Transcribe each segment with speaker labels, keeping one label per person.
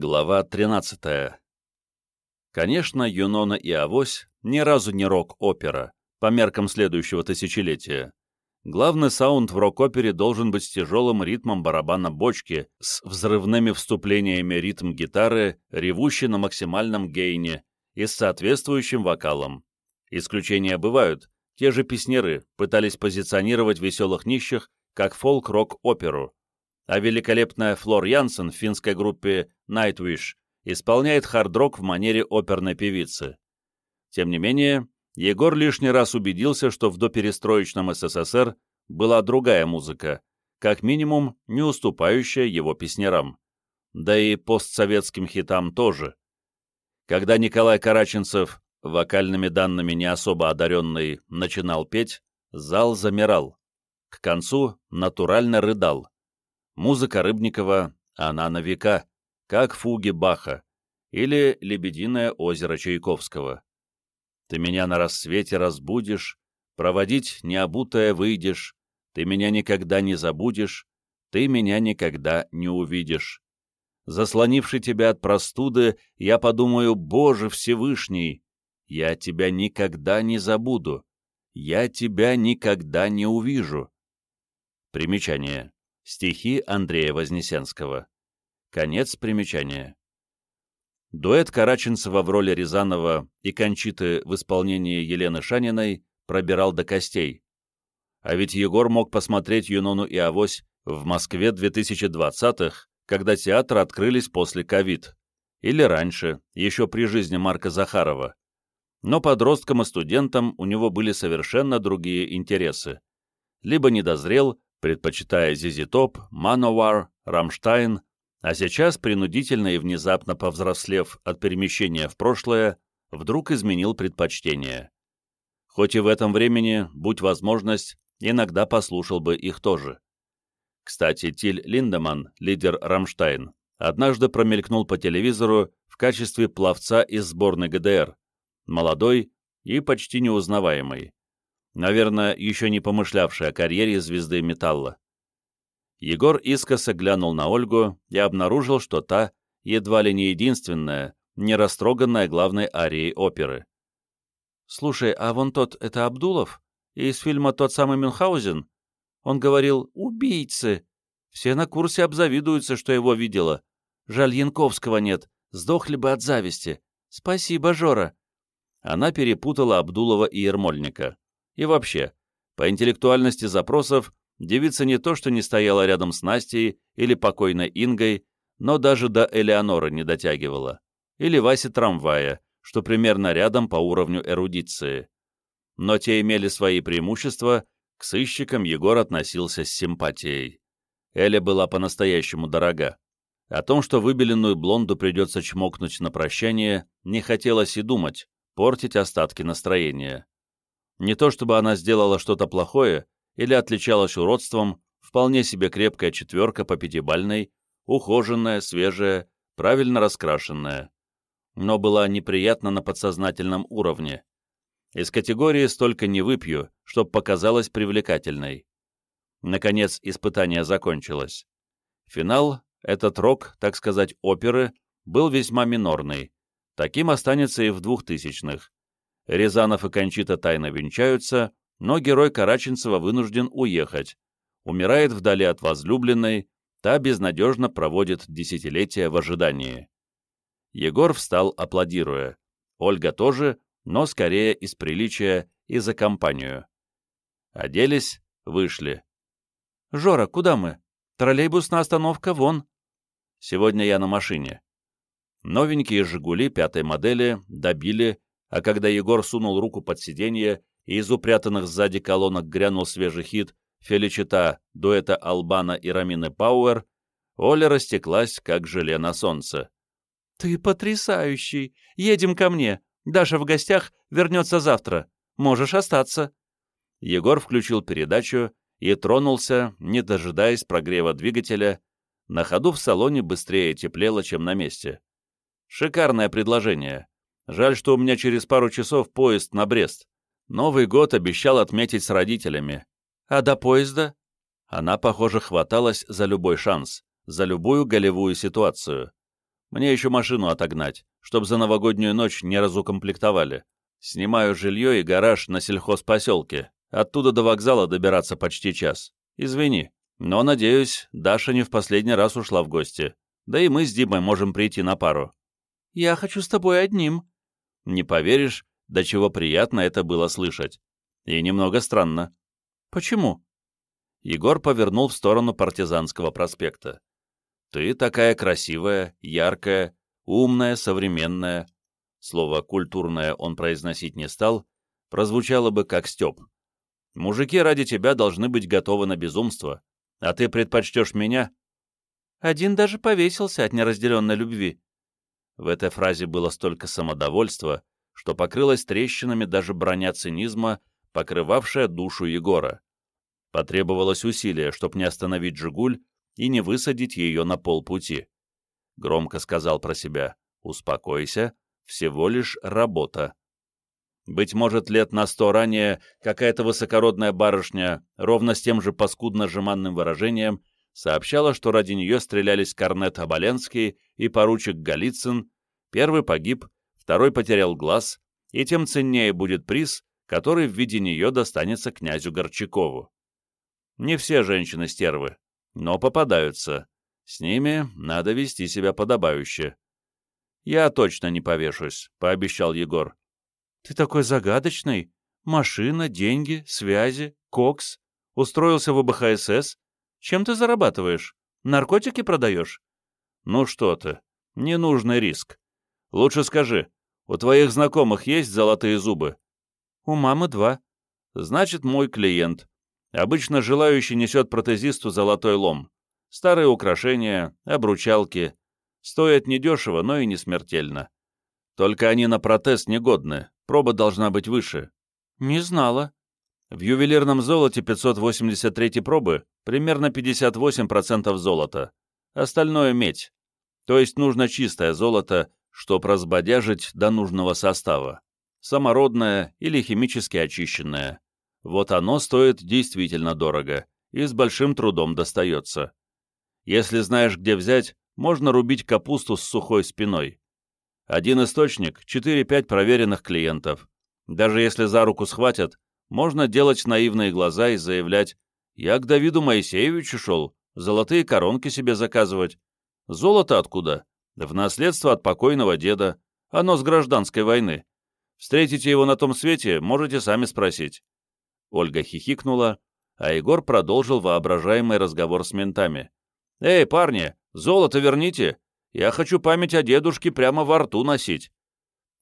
Speaker 1: Глава 13. Конечно, Юнона и Авось ни разу не рок-опера, по меркам следующего тысячелетия. Главный саунд в рок-опере должен быть с тяжелым ритмом барабана бочки, с взрывными вступлениями ритм-гитары, ревущей на максимальном гейне и с соответствующим вокалом. Исключения бывают, те же песнеры пытались позиционировать «Веселых нищих» как фолк-рок-оперу, а великолепная Флор Янсен в финской группе Nightwish исполняет хард-рок в манере оперной певицы. Тем не менее, Егор лишний раз убедился, что в доперестроечном СССР была другая музыка, как минимум не уступающая его песнярам. Да и постсоветским хитам тоже. Когда Николай Караченцев, вокальными данными не особо одаренный, начинал петь, зал замирал. К концу натурально рыдал. Музыка Рыбникова, она на века, как фуги Баха или «Лебединое озеро» Чайковского. Ты меня на рассвете разбудишь, проводить необутое выйдешь, ты меня никогда не забудешь, ты меня никогда не увидишь. Заслонивший тебя от простуды, я подумаю, Боже Всевышний, я тебя никогда не забуду, я тебя никогда не увижу. Примечание. Стихи Андрея Вознесенского. Конец примечания. Дуэт Караченцева в роли Рязанова и Кончиты в исполнении Елены Шаниной пробирал до костей. А ведь Егор мог посмотреть Юнону и Авось в Москве 2020-х, когда театры открылись после ковид. Или раньше, еще при жизни Марка Захарова. Но подросткам и студентам у него были совершенно другие интересы. Либо недозрел, предпочитая Зизи Топ, Мановар, Рамштайн, а сейчас, принудительно и внезапно повзрослев от перемещения в прошлое, вдруг изменил предпочтение. Хоть и в этом времени, будь возможность, иногда послушал бы их тоже. Кстати, Тиль Линдеман, лидер Рамштайн, однажды промелькнул по телевизору в качестве пловца из сборной ГДР, молодой и почти неузнаваемый наверное, еще не помышлявший о карьере звезды металла. Егор искоса глянул на Ольгу и обнаружил, что та едва ли не единственная, не растроганная главной арией оперы. «Слушай, а вон тот — это Абдулов? Из фильма «Тот самый Мюнхгаузен»? Он говорил «убийцы». Все на курсе обзавидуются, что его видела. Жаль, Янковского нет, сдохли бы от зависти. Спасибо, Жора». Она перепутала Абдулова и Ермольника. И вообще, по интеллектуальности запросов девица не то что не стояла рядом с Настей или покойной Ингой, но даже до Элеоноры не дотягивала. Или Васи Трамвая, что примерно рядом по уровню эрудиции. Но те имели свои преимущества, к сыщикам Егор относился с симпатией. Эля была по-настоящему дорога. О том, что выбеленную блонду придется чмокнуть на прощание, не хотелось и думать, портить остатки настроения. Не то чтобы она сделала что-то плохое или отличалась уродством, вполне себе крепкая четверка по пятибальной, ухоженная, свежая, правильно раскрашенная. Но была неприятна на подсознательном уровне. Из категории «столько не выпью», чтоб показалась привлекательной. Наконец, испытание закончилось. Финал, этот рок, так сказать, оперы, был весьма минорный. Таким останется и в двухтысячных. Рязанов и Кончита тайно венчаются, но герой Караченцева вынужден уехать. Умирает вдали от возлюбленной, та безнадежно проводит десятилетия в ожидании. Егор встал, аплодируя. Ольга тоже, но скорее из приличия и за компанию. Оделись, вышли. «Жора, куда мы? Троллейбусная остановка вон». «Сегодня я на машине». Новенькие «Жигули» пятой модели добили а когда Егор сунул руку под сиденье и из упрятанных сзади колонок грянул свежий хит «Феличита» дуэта Албана и Рамины Пауэр, Оля растеклась, как желе на солнце. «Ты потрясающий! Едем ко мне! Даша в гостях, вернется завтра. Можешь остаться!» Егор включил передачу и тронулся, не дожидаясь прогрева двигателя. На ходу в салоне быстрее теплело, чем на месте. Шикарное предложение. Жаль, что у меня через пару часов поезд на Брест. Новый год обещал отметить с родителями. А до поезда? Она, похоже, хваталась за любой шанс, за любую голевую ситуацию. Мне еще машину отогнать, чтоб за новогоднюю ночь не разукомплектовали. Снимаю жилье и гараж на сельхозпоселке. Оттуда до вокзала добираться почти час. Извини, но, надеюсь, Даша не в последний раз ушла в гости. Да и мы с Димой можем прийти на пару.
Speaker 2: Я хочу с тобой одним.
Speaker 1: Не поверишь, до чего приятно это было слышать. И немного странно.
Speaker 2: Почему?
Speaker 1: Егор повернул в сторону партизанского проспекта. Ты такая красивая, яркая, умная, современная. Слово «культурное» он произносить не стал, прозвучало бы как Степ. Мужики ради тебя должны быть готовы на безумство, а ты предпочтешь меня?
Speaker 2: Один даже повесился от неразделенной любви.
Speaker 1: В этой фразе было столько самодовольства, что покрылась трещинами даже броня цинизма, покрывавшая душу Егора. Потребовалось усилие, чтобы не остановить «Жигуль» и не высадить ее на полпути. Громко сказал про себя «Успокойся, всего лишь работа». Быть может, лет на сто ранее какая-то высокородная барышня, ровно с тем же паскудно-жеманным выражением, сообщала, что ради нее стрелялись корнет Оболенский и поручик Голицын, первый погиб, второй потерял глаз, и тем ценнее будет приз, который в виде нее достанется князю Горчакову. Не все женщины стервы, но попадаются. С ними надо вести себя подобающе. «Я точно не повешусь», — пообещал Егор.
Speaker 2: Ты такой загадочный. Машина, деньги, связи, кокс. Устроился в ОБХСС. Чем ты зарабатываешь? Наркотики продаешь?
Speaker 1: Ну что ты, ненужный риск. Лучше скажи, у твоих знакомых есть золотые зубы?
Speaker 2: У мамы два.
Speaker 1: Значит, мой клиент. Обычно желающий несет протезисту золотой лом. Старые украшения, обручалки. Стоят недешево, но и не смертельно. Только они на протез негодны, Проба должна быть выше.
Speaker 2: Не знала.
Speaker 1: В ювелирном золоте 583 пробы примерно 58% золота. Остальное медь. То есть нужно чистое золото, чтобы разбодяжить до нужного состава. Самородное или химически очищенное. Вот оно стоит действительно дорого и с большим трудом достается. Если знаешь, где взять, можно рубить капусту с сухой спиной. Один источник, 4-5 проверенных клиентов. Даже если за руку схватят, можно делать наивные глаза и заявлять «Я к Давиду Моисеевичу шел, золотые коронки себе заказывать». Золото откуда? В наследство от покойного деда. Оно с гражданской войны. Встретите его на том свете, можете сами спросить». Ольга хихикнула, а Егор продолжил воображаемый разговор с ментами. «Эй, парни, золото верните! Я хочу память о дедушке прямо во рту носить.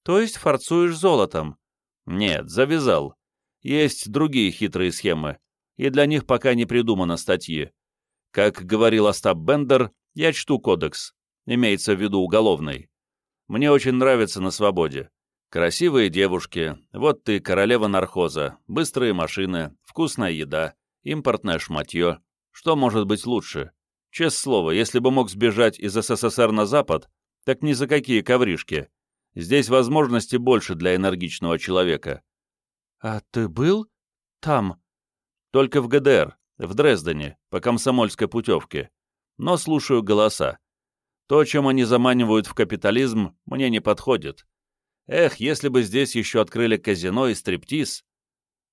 Speaker 2: То есть форцуешь золотом?
Speaker 1: Нет, завязал. Есть другие хитрые схемы, и для них пока не придумано статьи. Как говорил Остап Бендер, я чту кодекс, имеется в виду уголовный. Мне очень нравится на свободе. Красивые девушки, вот ты королева нархоза, быстрые машины, вкусная еда, импортное шматье. Что может быть лучше? Честное слово, если бы мог сбежать из СССР на Запад, так ни за какие ковришки. Здесь возможностей больше для энергичного человека.
Speaker 2: А ты был там?
Speaker 1: Только в ГДР, в Дрездене, по комсомольской путевке. Но слушаю голоса. То, чем они заманивают в капитализм, мне не подходит. Эх, если бы здесь еще открыли казино и стриптиз.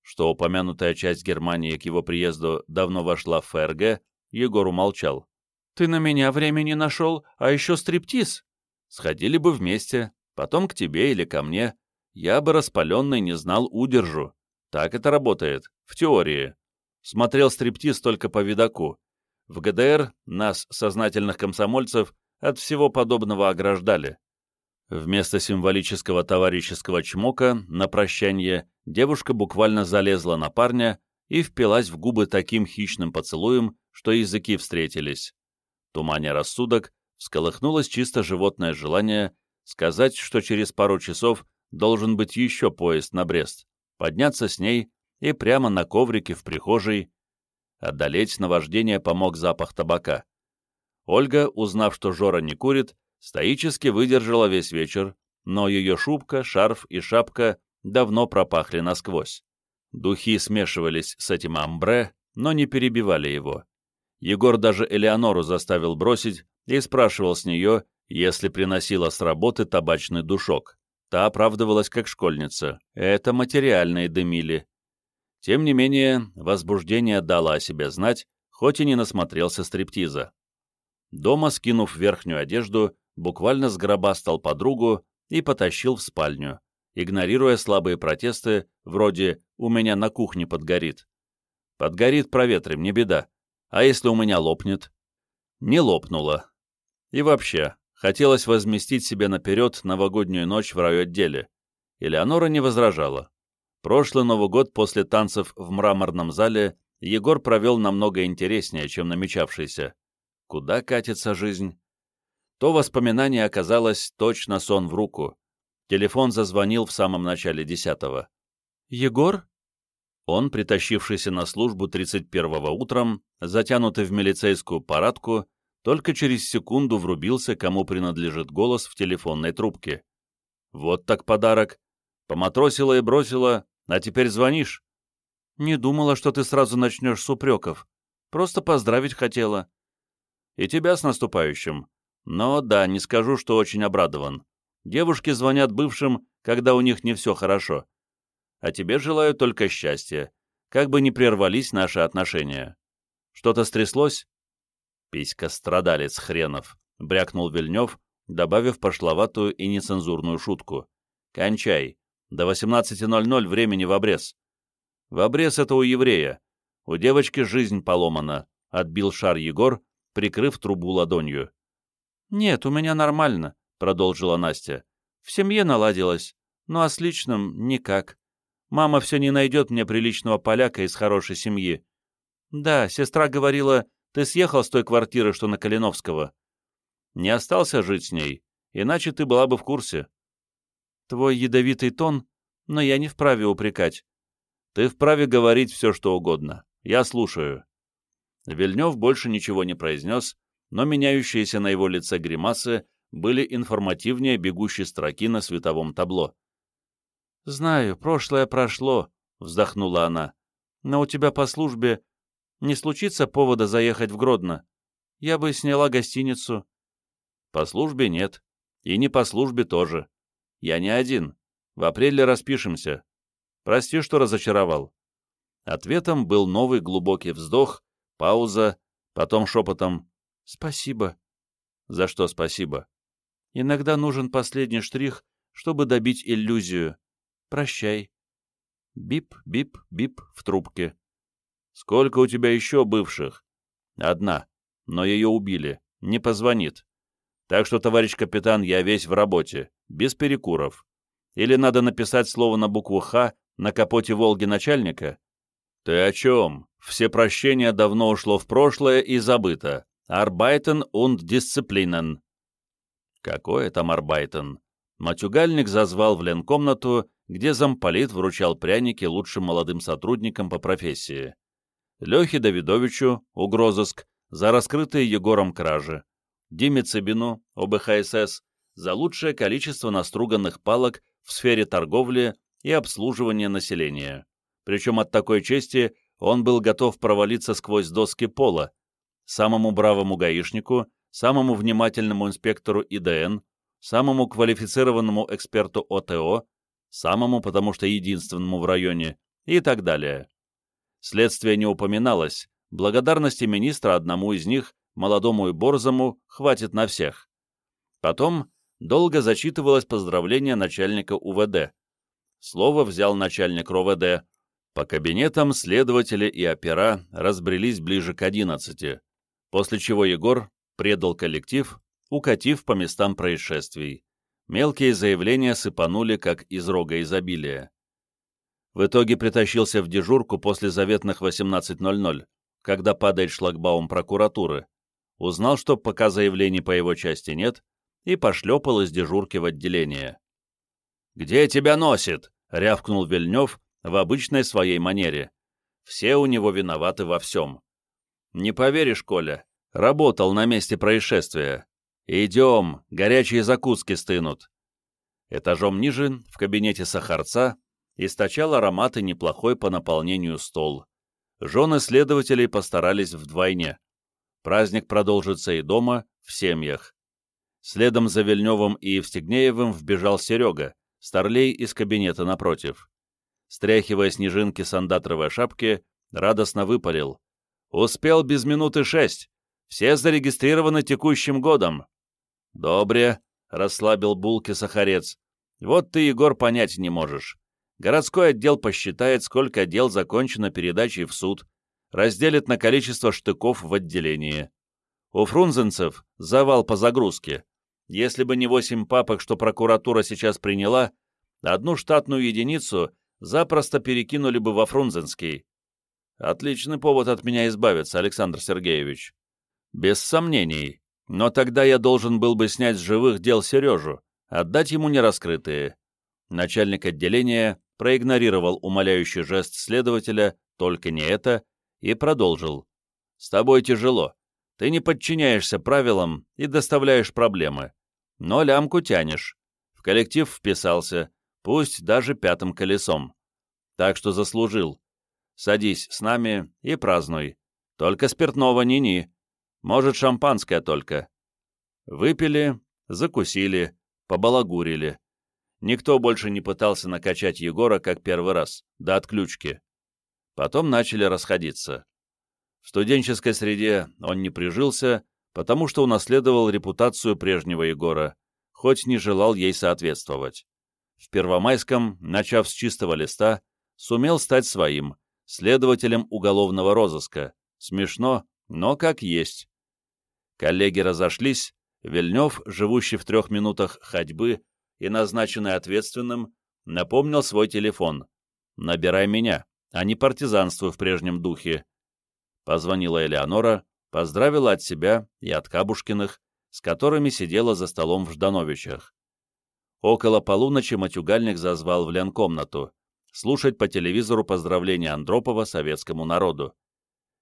Speaker 1: Что упомянутая часть Германии к его приезду давно вошла в ФРГ, Егор умолчал.
Speaker 2: «Ты на меня времени нашел, а еще стриптиз?»
Speaker 1: «Сходили бы вместе, потом к тебе или ко мне. Я бы распаленный не знал удержу. Так это работает, в теории. Смотрел стриптиз только по видаку. В ГДР нас, сознательных комсомольцев, от всего подобного ограждали. Вместо символического товарищеского чмока на прощание девушка буквально залезла на парня и впилась в губы таким хищным поцелуем, что языки встретились. Туманя рассудок, всколыхнулось чисто животное желание сказать, что через пару часов должен быть еще поезд на Брест, подняться с ней и прямо на коврике в прихожей. Одолеть наваждение помог запах табака. Ольга, узнав, что Жора не курит, стоически выдержала весь вечер, но ее шубка, шарф и шапка давно пропахли насквозь. Духи смешивались с этим амбре, но не перебивали его. Егор даже Элеонору заставил бросить и спрашивал с нее, Если приносила с работы табачный душок, та оправдывалась как школьница. Это материальные дымили. Тем не менее, возбуждение дало о себе знать, хоть и не насмотрелся стриптиза. Дома, скинув верхнюю одежду, буквально сгробастал подругу и потащил в спальню, игнорируя слабые протесты, вроде «у меня на кухне подгорит». Подгорит, проветрим, не беда. А если у меня лопнет? Не лопнуло. И вообще, хотелось возместить себе наперед новогоднюю ночь в райотделе. Элеонора не возражала. Прошлый Новый год после танцев в мраморном зале Егор провел намного интереснее, чем намечавшийся. Куда катится жизнь? То воспоминание оказалось точно сон в руку. Телефон зазвонил в самом начале десятого.
Speaker 2: «Егор?»
Speaker 1: Он, притащившийся на службу 31-го утром, затянутый в милицейскую парадку, только через секунду врубился, кому принадлежит голос в телефонной трубке. «Вот так подарок! Поматросила и бросила, а теперь звонишь?»
Speaker 2: «Не думала, что ты сразу начнешь с упреков. Просто поздравить хотела».
Speaker 1: «И тебя с наступающим. Но да, не скажу, что очень обрадован. Девушки звонят бывшим, когда у них не все хорошо а тебе желаю только счастья, как бы ни прервались наши отношения. Что-то стряслось?» «Писька-страдалец хренов», — брякнул Вильнев, добавив пошловатую и нецензурную шутку. «Кончай. До 18.00 времени в обрез». «В обрез это у еврея. У девочки жизнь поломана», — отбил шар Егор, прикрыв трубу ладонью.
Speaker 2: «Нет, у меня нормально», — продолжила Настя. «В семье наладилось, ну а с личным — никак. Мама все не найдет мне приличного поляка из хорошей семьи. Да, сестра говорила, ты съехал с той квартиры, что на Калиновского. Не остался жить с ней, иначе ты была бы в курсе. Твой ядовитый тон, но я не вправе упрекать.
Speaker 1: Ты вправе говорить все, что угодно. Я слушаю. Вильнев больше ничего не произнес, но меняющиеся на его лице гримасы были информативнее бегущей строки на световом табло.
Speaker 2: «Знаю, прошлое прошло», — вздохнула она. «Но у тебя по службе не случится повода заехать в Гродно? Я бы сняла гостиницу».
Speaker 1: «По службе нет. И не по службе тоже. Я не один. В апреле распишемся. Прости, что разочаровал». Ответом был новый глубокий вздох, пауза, потом шепотом
Speaker 2: «Спасибо».
Speaker 1: «За что спасибо?»
Speaker 2: «Иногда нужен последний штрих, чтобы добить иллюзию. Прощай.
Speaker 1: Бип, бип, бип в трубке. Сколько у тебя еще бывших? Одна, но ее убили, не позвонит. Так что, товарищ капитан, я весь в работе, без перекуров. Или надо написать слово на букву «Х» на капоте «Волги» начальника? Ты о чем? Все прощения давно ушло в прошлое и забыто. Арбайтен und Disziplinen. Какое там Арбайтен? Матюгальник зазвал в ленкомнату где замполит вручал пряники лучшим молодым сотрудникам по профессии. Лехе Давидовичу, угрозыск, за раскрытые Егором кражи, Диме Цыбину, ОБХСС, за лучшее количество наструганных палок в сфере торговли и обслуживания населения. Причем от такой чести он был готов провалиться сквозь доски пола, самому бравому гаишнику, самому внимательному инспектору ИДН, самому квалифицированному эксперту ОТО, самому, потому что единственному в районе, и так далее. Следствие не упоминалось, благодарности министра одному из них, молодому и борзому, хватит на всех. Потом долго зачитывалось поздравление начальника УВД. Слово взял начальник РОВД. По кабинетам следователи и опера разбрелись ближе к одиннадцати, после чего Егор предал коллектив, укатив по местам происшествий мелкие заявления сыпанули, как из рога изобилия. В итоге притащился в дежурку после заветных 18.00, когда падает шлагбаум прокуратуры, узнал, что пока заявлений по его части нет, и пошлепал из дежурки в отделение. «Где тебя носит?» — рявкнул Вильнев в обычной своей манере. Все у него виноваты во всем. «Не поверишь, Коля, работал на месте происшествия. «Идем, горячие закуски стынут». Этажом ниже, в кабинете сахарца, источал ароматы неплохой по наполнению стол. Жены следователей постарались вдвойне. Праздник продолжится и дома, в семьях. Следом за Вильневым и Евстигнеевым вбежал Серега, старлей из кабинета напротив. Стряхивая снежинки с андатровой шапки, радостно выпалил. «Успел без минуты шесть. Все зарегистрированы текущим годом». «Добре», — расслабил булки Сахарец. «Вот ты, Егор, понять не можешь. Городской отдел посчитает, сколько дел закончено передачей в суд, разделит на количество штыков в отделении. У фрунзенцев завал по загрузке. Если бы не восемь папок, что прокуратура сейчас приняла, одну штатную единицу запросто перекинули бы во Фрунзенский. Отличный повод от меня избавиться, Александр Сергеевич. Без сомнений. Но тогда я должен был бы снять с живых дел Сережу, отдать ему нераскрытые. Начальник отделения проигнорировал умоляющий жест следователя, только не это, и продолжил. «С тобой тяжело. Ты не подчиняешься правилам и доставляешь проблемы. Но лямку тянешь. В коллектив вписался, пусть даже пятым колесом. Так что заслужил. Садись с нами и празднуй. Только спиртного ни-ни. Может, шампанское только. Выпили, закусили, побалагурили. Никто больше не пытался накачать Егора, как первый раз, до отключки. Потом начали расходиться. В студенческой среде он не прижился, потому что унаследовал репутацию прежнего Егора, хоть не желал ей соответствовать. В Первомайском, начав с чистого листа, сумел стать своим, следователем уголовного розыска. Смешно, но как есть. Коллеги разошлись, Вильнев, живущий в трех минутах ходьбы и назначенный ответственным, напомнил свой телефон. «Набирай меня, а не партизанствуй в прежнем духе. Позвонила Элеонора, поздравила от себя и от Кабушкиных, с которыми сидела за столом в Ждановичах. Около полуночи матюгальник зазвал в ленкомнату слушать по телевизору поздравления Андропова советскому народу.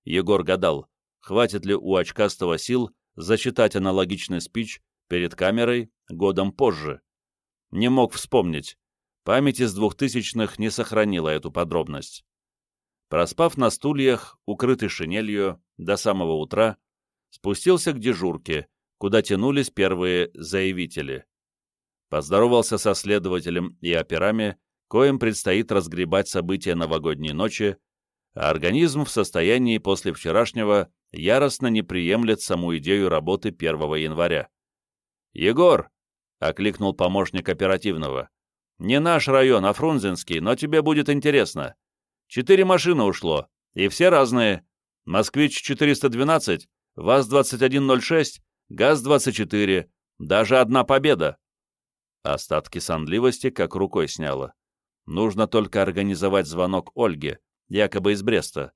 Speaker 1: Егор гадал, хватит ли у очкастого сил зачитать аналогичный спич перед камерой годом позже. Не мог вспомнить. Память из двухтысячных не сохранила эту подробность. Проспав на стульях, укрытый шинелью, до самого утра, спустился к дежурке, куда тянулись первые заявители. Поздоровался со следователем и операми, коим предстоит разгребать события новогодней ночи, а организм в состоянии после вчерашнего яростно не приемлет саму идею работы 1 января. «Егор!» — окликнул помощник оперативного. «Не наш район, а Фрунзенский, но тебе будет интересно. Четыре машины ушло, и все разные. «Москвич-412», ВАЗ-2106, ГАЗ-24, даже одна победа. Остатки сонливости как рукой сняло. Нужно только организовать звонок Ольге, якобы из Бреста.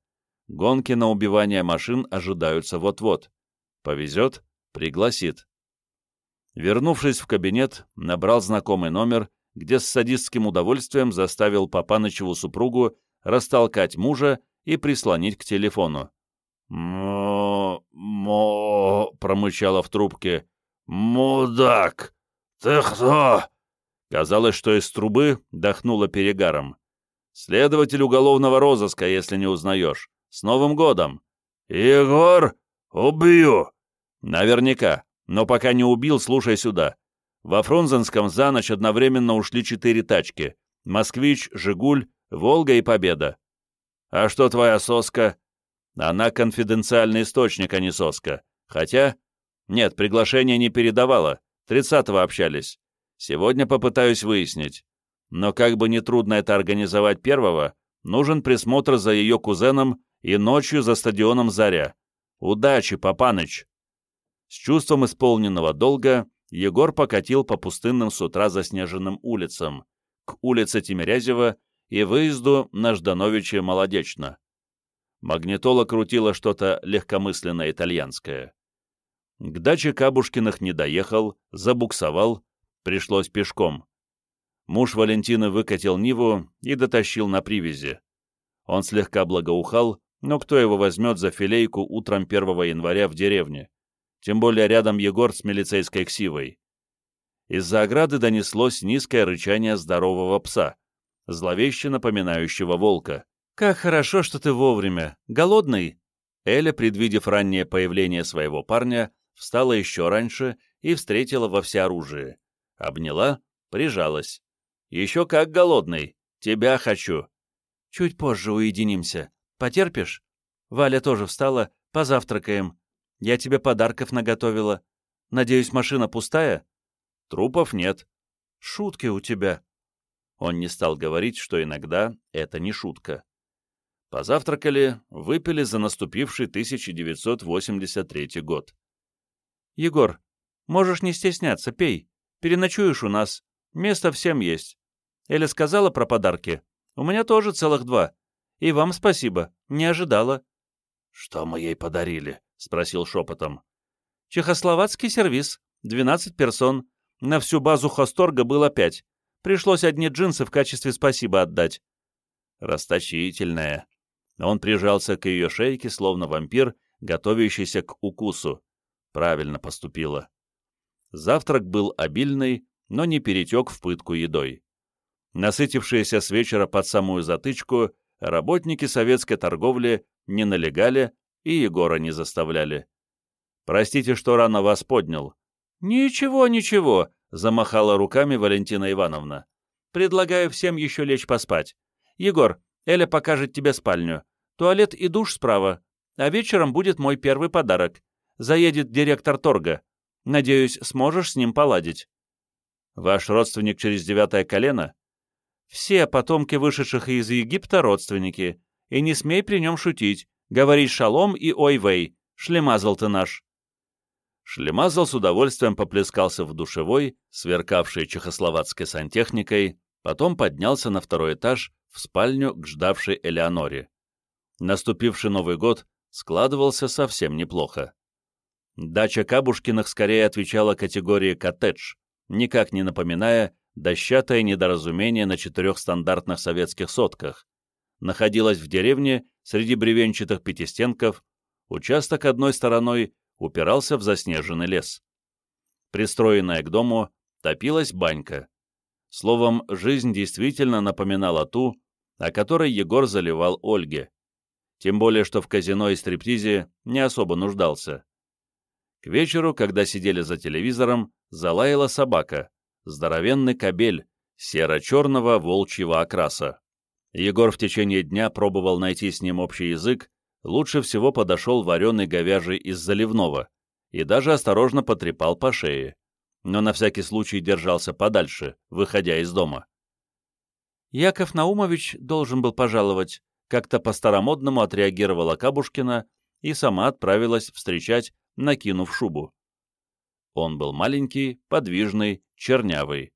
Speaker 1: Гонки на убивание машин ожидаются вот-вот. Повезет — пригласит. Вернувшись в кабинет, набрал знакомый номер, где с садистским удовольствием заставил Папанычеву супругу растолкать мужа и прислонить к телефону.
Speaker 2: «Мо-мо...» — промычала в трубке. «Мудак! Ты кто?»
Speaker 1: Казалось, что из трубы дохнуло перегаром. «Следователь уголовного розыска, если не узнаешь. С Новым годом!»
Speaker 2: «Егор, убью!»
Speaker 1: «Наверняка. Но пока не убил, слушай сюда. Во Фрунзенском за ночь одновременно ушли четыре тачки. «Москвич», «Жигуль», Волга и Победа.
Speaker 2: А что твоя соска?
Speaker 1: Она конфиденциальный источник, а не соска. Хотя... Нет, приглашение не передавала. Тридцатого общались. Сегодня попытаюсь выяснить. Но как бы ни трудно это организовать первого, нужен присмотр за ее кузеном и ночью за стадионом «Заря». Удачи, Папаныч!» С чувством исполненного долга Егор покатил по пустынным с утра заснеженным улицам, к улице Тимирязева и выезду на Ждановиче Молодечно. Магнитола крутила что-то легкомысленное итальянское. К даче Кабушкиных не доехал, забуксовал, пришлось пешком. Муж Валентины выкатил Ниву и дотащил на привязи. Он слегка благоухал, но кто его возьмет за филейку утром 1 января в деревне? Тем более рядом Егор с милицейской ксивой. Из-за ограды донеслось низкое рычание здорового пса зловеще напоминающего волка. «Как хорошо, что ты вовремя. Голодный?» Эля, предвидев раннее появление своего парня, встала еще раньше и встретила во всеоружии. Обняла, прижалась. «Еще как голодный. Тебя хочу».
Speaker 2: «Чуть позже уединимся. Потерпишь?» Валя тоже встала. «Позавтракаем. Я тебе подарков наготовила. Надеюсь, машина пустая?»
Speaker 1: «Трупов нет».
Speaker 2: «Шутки у тебя».
Speaker 1: Он не стал говорить, что иногда это не шутка. Позавтракали, выпили за наступивший 1983 год.
Speaker 2: «Егор, можешь не стесняться, пей. Переночуешь у нас. Место всем есть. Эля сказала про подарки. У меня тоже целых два. И вам спасибо. Не ожидала».
Speaker 1: «Что мы ей подарили?» — спросил шепотом.
Speaker 2: «Чехословацкий сервис. 12 персон. На всю базу Хосторга было пять. Пришлось одни джинсы в качестве спасибо отдать».
Speaker 1: Расточительная. Он прижался к ее шейке, словно вампир, готовящийся к укусу. Правильно поступила. Завтрак был обильный, но не перетек в пытку едой. Насытившиеся с вечера под самую затычку, работники советской торговли не налегали и Егора не заставляли. «Простите, что рано вас поднял».
Speaker 2: «Ничего, ничего», — замахала руками Валентина Ивановна. «Предлагаю всем еще лечь поспать. Егор, Эля покажет тебе спальню. Туалет и душ справа. А вечером будет мой первый подарок. Заедет директор торга. Надеюсь, сможешь с ним поладить».
Speaker 1: «Ваш родственник через девятое колено?»
Speaker 2: «Все потомки вышедших из Египта родственники. И не смей при нем шутить. Говори шалом и ой-вей. Шлемазал ты наш».
Speaker 1: Шлемазал с удовольствием поплескался в душевой, сверкавшей чехословацкой сантехникой, потом поднялся на второй этаж в спальню к ждавшей Элеоноре. Наступивший Новый год складывался совсем неплохо. Дача Кабушкиных скорее отвечала категории «коттедж», никак не напоминая дощатое недоразумение на четырех стандартных советских сотках. Находилась в деревне среди бревенчатых пятистенков, участок одной стороной упирался в заснеженный лес. Пристроенная к дому топилась банька. Словом, жизнь действительно напоминала ту, о которой Егор заливал Ольге. Тем более, что в казино и стриптизе не особо нуждался. К вечеру, когда сидели за телевизором, залаяла собака, здоровенный кобель, серо-черного волчьего окраса. Егор в течение дня пробовал найти с ним общий язык, лучше всего подошел вареный говяжий из заливного и даже осторожно потрепал по шее, но на всякий случай держался подальше, выходя из дома.
Speaker 2: Яков Наумович должен был пожаловать, как-то по-старомодному отреагировала Кабушкина и сама отправилась встречать, накинув шубу.
Speaker 1: Он был маленький, подвижный, чернявый.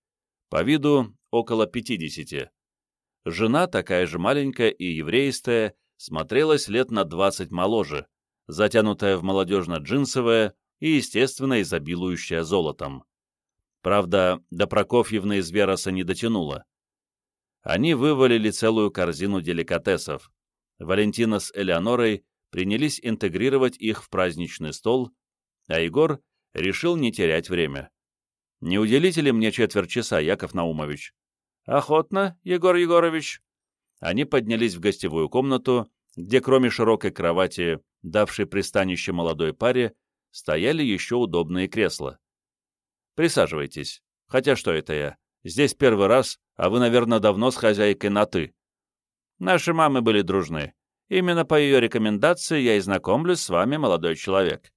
Speaker 1: По виду около пятидесяти. Жена, такая же маленькая и еврейская, смотрелась лет на двадцать моложе, затянутая в молодежно-джинсовое и, естественно, изобилующая золотом. Правда, до Прокофьевны из Вероса не дотянула. Они вывалили целую корзину деликатесов. Валентина с Элеонорой принялись интегрировать их в праздничный стол, а Егор решил не терять время. «Не уделите ли мне четверть часа, Яков Наумович?» «Охотно, Егор Егорович». Они поднялись в гостевую комнату, где кроме широкой кровати, давшей пристанище молодой паре, стояли еще удобные кресла. «Присаживайтесь. Хотя что это я? Здесь первый раз, а вы, наверное, давно с хозяйкой на «ты». Наши мамы были дружны. Именно по ее рекомендации я и знакомлюсь с вами, молодой человек.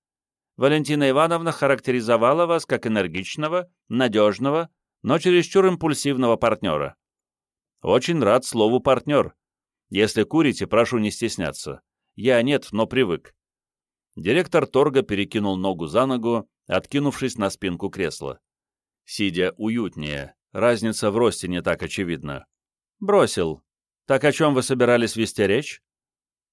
Speaker 1: Валентина Ивановна характеризовала вас как энергичного, надежного, но чересчур импульсивного партнера. Очень рад слову «партнер». Если курите, прошу не стесняться. Я нет, но привык. Директор торга перекинул ногу за ногу, откинувшись на спинку кресла. Сидя уютнее, разница в росте не так очевидна. Бросил. Так о чем вы собирались вести речь?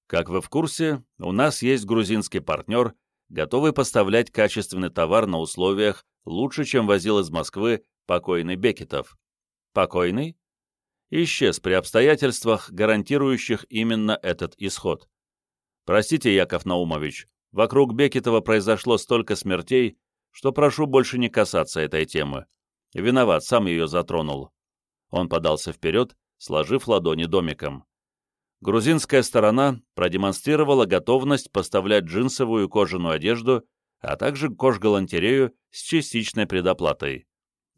Speaker 1: Как вы в курсе, у нас есть грузинский партнер, готовый поставлять качественный товар на условиях лучше, чем возил из Москвы покойный Бекетов. Покойный? Исчез при обстоятельствах, гарантирующих именно этот исход. Простите, Яков Наумович, вокруг Бекетова произошло столько смертей, что прошу больше не касаться этой темы. Виноват, сам ее затронул. Он подался вперед, сложив ладони домиком. Грузинская сторона продемонстрировала готовность поставлять джинсовую кожаную одежду, а также кожгалантерею с частичной предоплатой.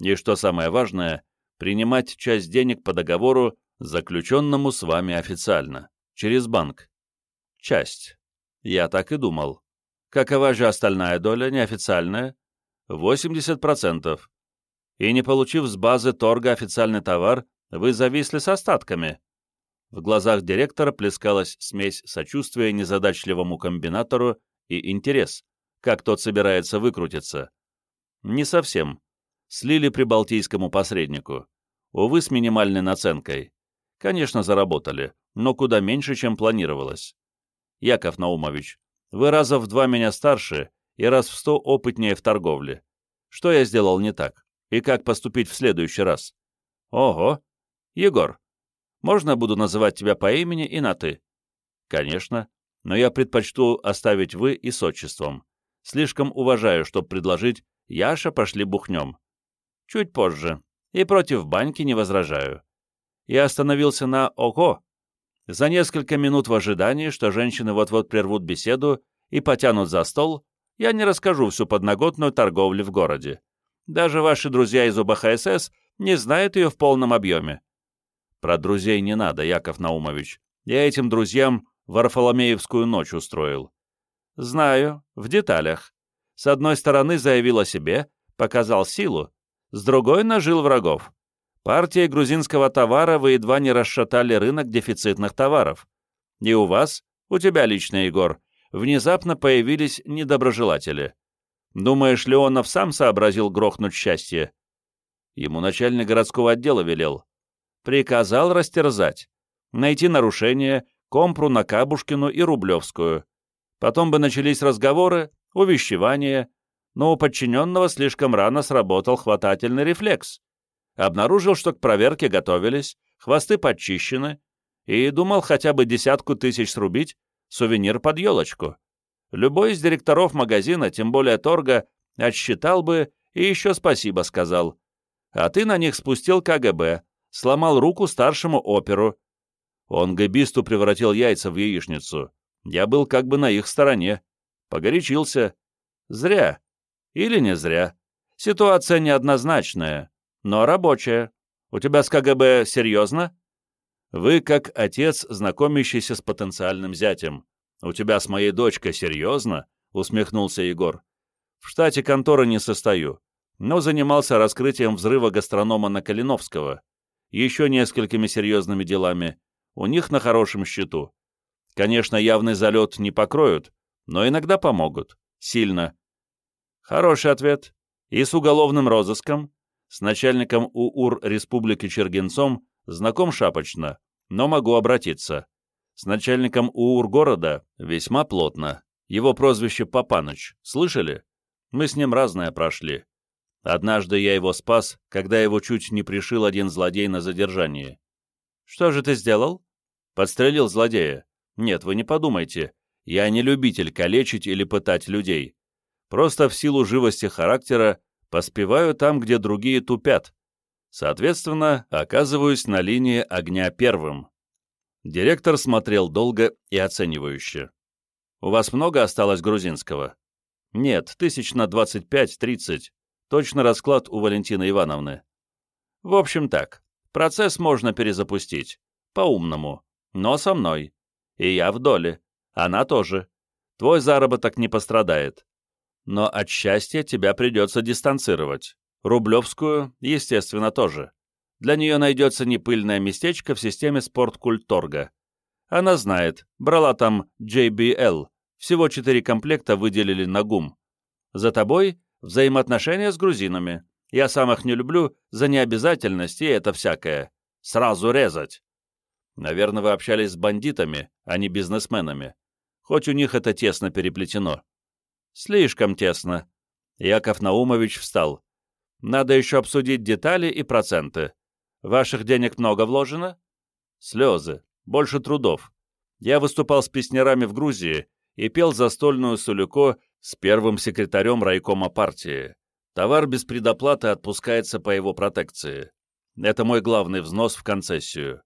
Speaker 1: И что самое важное, принимать часть денег по договору, заключенному с вами официально, через банк. Часть. Я так и думал. Какова же остальная доля, неофициальная? 80%. И не получив с базы торга официальный товар, вы зависли с остатками. В глазах директора плескалась смесь сочувствия незадачливому комбинатору и интерес, как тот собирается выкрутиться. Не совсем. Слили прибалтийскому посреднику. Увы, с минимальной наценкой. Конечно, заработали, но куда меньше, чем планировалось. Яков Наумович, вы раза в два меня старше и раз в сто опытнее в торговле. Что я сделал не так? И как поступить в следующий раз? Ого! Егор, можно буду называть тебя по имени и на «ты»?» «Конечно, но я предпочту оставить «вы» и с отчеством. Слишком уважаю, чтобы предложить «Яша, пошли бухнем». Чуть позже. И против баньки не возражаю. Я остановился на «Ого». За несколько минут в ожидании, что женщины вот-вот прервут беседу и потянут за стол, я не расскажу всю подноготную торговлю в городе. Даже ваши друзья из УБХСС не знают ее в полном объеме. Про друзей не надо, Яков Наумович. Я этим друзьям Варфоломеевскую ночь устроил. Знаю, в деталях. С одной стороны заявил о себе, показал силу, с другой нажил врагов. Партией грузинского товара вы едва не расшатали рынок дефицитных товаров. И у вас, у тебя лично, Егор, внезапно появились недоброжелатели. Думаешь, Леонов сам сообразил грохнуть счастье? Ему начальник городского отдела велел приказал растерзать, найти нарушение, компру на Кабушкину и Рублевскую. Потом бы начались разговоры, увещевания, но у подчиненного слишком рано сработал хватательный рефлекс. Обнаружил, что к проверке готовились, хвосты подчищены, и думал хотя бы десятку тысяч срубить, сувенир под елочку. Любой из директоров магазина, тем более торга, отсчитал бы и еще спасибо сказал. А ты на них спустил КГБ, сломал руку старшему оперу. Он габисту превратил яйца в яичницу. Я был как бы на их стороне. Погорячился. Зря. Или не зря. Ситуация неоднозначная, но рабочая. У тебя с КГБ серьезно? Вы как отец, знакомящийся с потенциальным зятем. У тебя с моей дочкой серьезно? Усмехнулся Егор. В штате конторы не состою, но занимался раскрытием взрыва гастронома на Калиновского еще несколькими серьезными делами, у них на хорошем счету. Конечно, явный залет не покроют, но иногда помогут. Сильно. Хороший ответ. И с уголовным розыском, с начальником УУР Республики Чергенцом знаком шапочно, но могу обратиться. С начальником УУР города весьма плотно. Его прозвище Папаныч. Слышали? Мы с ним разное прошли. Однажды я его спас, когда его чуть не пришил один злодей на задержание. «Что же ты сделал?» «Подстрелил злодея. Нет, вы не подумайте. Я не любитель калечить или пытать людей. Просто в силу живости характера поспеваю там, где другие тупят. Соответственно, оказываюсь на линии огня первым». Директор смотрел долго и оценивающе. «У вас много осталось грузинского?» «Нет, тысяч на двадцать пять-тридцать. Точно расклад у Валентины Ивановны. В общем так, процесс можно перезапустить. По-умному. Но со мной. И я в доле. Она тоже. Твой заработок не пострадает. Но от счастья тебя придется дистанцировать. Рублевскую, естественно, тоже. Для нее найдется непыльное местечко в системе спорткульторга. Она знает, брала там JBL, всего четыре комплекта выделили на ГУМ. За тобой Взаимоотношения с грузинами. Я сам их не люблю за необязательность и это всякое. Сразу резать. Наверное, вы общались с бандитами, а не бизнесменами. Хоть у них это тесно переплетено. Слишком тесно. Яков Наумович встал. Надо еще обсудить детали и проценты. Ваших денег много вложено? Слезы. Больше трудов. Я выступал с песнярами в Грузии и пел застольную Сулюко с первым секретарем райкома партии. Товар без предоплаты отпускается по его протекции. Это мой главный взнос в концессию.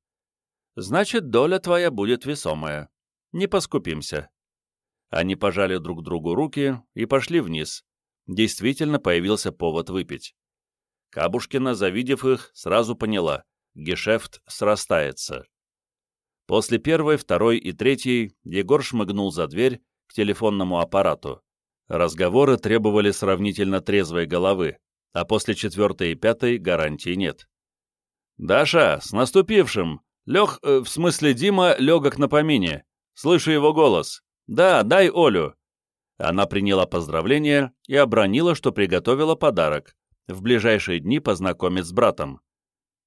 Speaker 1: Значит, доля твоя будет весомая. Не поскупимся. Они пожали друг другу руки и пошли вниз. Действительно появился повод выпить. Кабушкина, завидев их, сразу поняла — гешефт срастается. После первой, второй и третьей Егор шмыгнул за дверь к телефонному аппарату. Разговоры требовали сравнительно трезвой головы, а после четвертой и пятой гарантии нет. «Даша, с наступившим! Лег, э, в смысле Дима, легок на помине. Слышу его голос. Да, дай Олю». Она приняла поздравление и обронила, что приготовила подарок. В ближайшие дни познакомит с братом.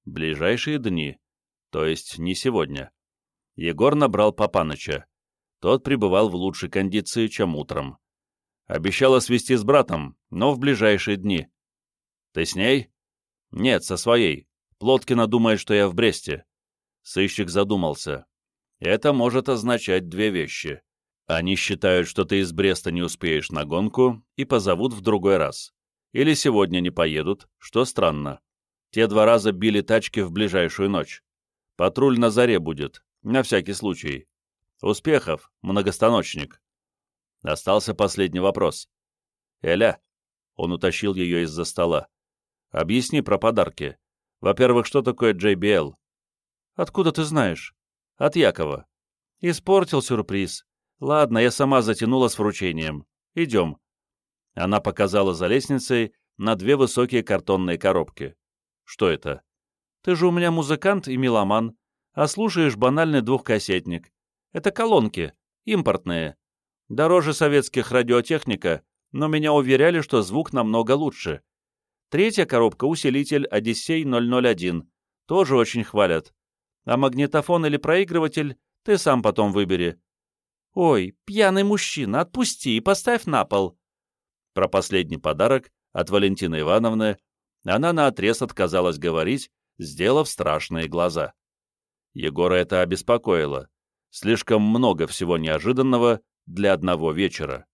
Speaker 1: Ближайшие дни. То есть не сегодня. Егор набрал Папаныча. Тот пребывал в лучшей кондиции, чем утром. Обещала свести с братом, но в ближайшие дни. «Ты с ней?» «Нет, со своей. Плоткина думает, что я в Бресте». Сыщик задумался. «Это может означать две вещи. Они считают, что ты из Бреста не успеешь на гонку и позовут в другой раз. Или сегодня не поедут, что странно. Те два раза били тачки в ближайшую ночь. Патруль на заре будет, на всякий случай. Успехов, многостаночник. Остался последний вопрос. «Эля», — он утащил ее из-за стола, — «объясни про подарки. Во-первых, что такое JBL?» «Откуда ты знаешь?» «От Якова». «Испортил сюрприз. Ладно, я сама затянула с вручением. Идем». Она показала за лестницей на две высокие картонные коробки. «Что это?» «Ты же у меня музыкант и меломан, а слушаешь банальный двухкассетник. Это колонки, импортные. Дороже советских радиотехника, но меня уверяли, что звук намного лучше. Третья коробка — усилитель Одиссей 001. Тоже очень хвалят. А магнитофон или проигрыватель ты сам потом выбери. Ой, пьяный мужчина, отпусти и поставь на пол. Про последний подарок от Валентины Ивановны она наотрез отказалась говорить, сделав страшные глаза. Егора это обеспокоило. Слишком много всего неожиданного для одного вечера.